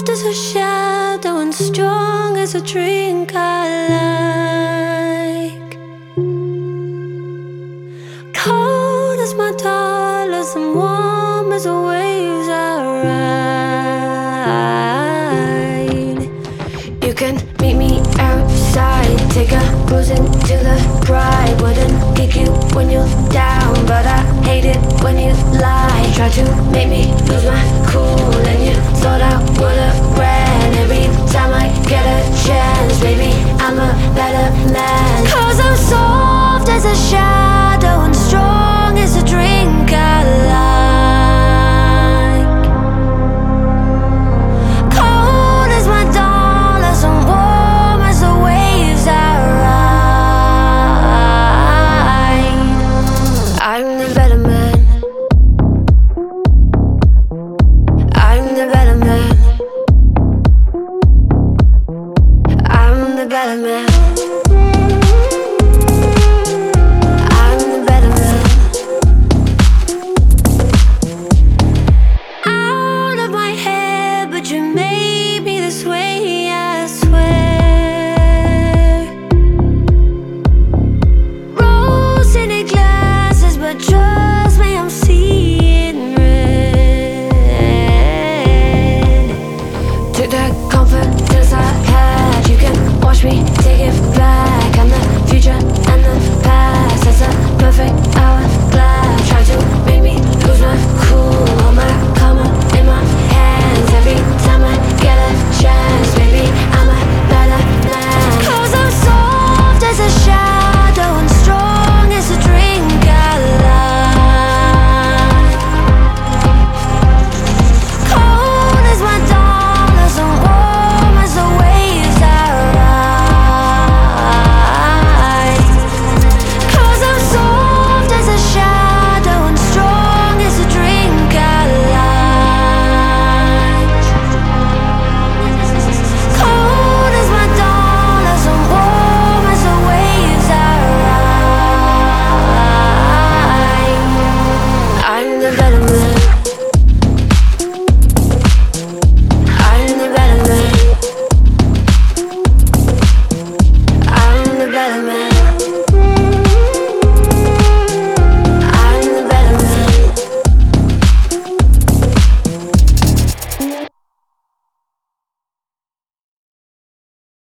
soft as a shadow and strong as a drink I like. Cold as my dollars and warm as the waves I ride. You can meet me outside, take a cruising into the pride. Wouldn't kick you when you're down, but I hate it when you lie. Try to make me lose my cool and you thought I would've ran Every time I get a chance Baby, I'm a better man Cause I'm soft as a shadow. time out.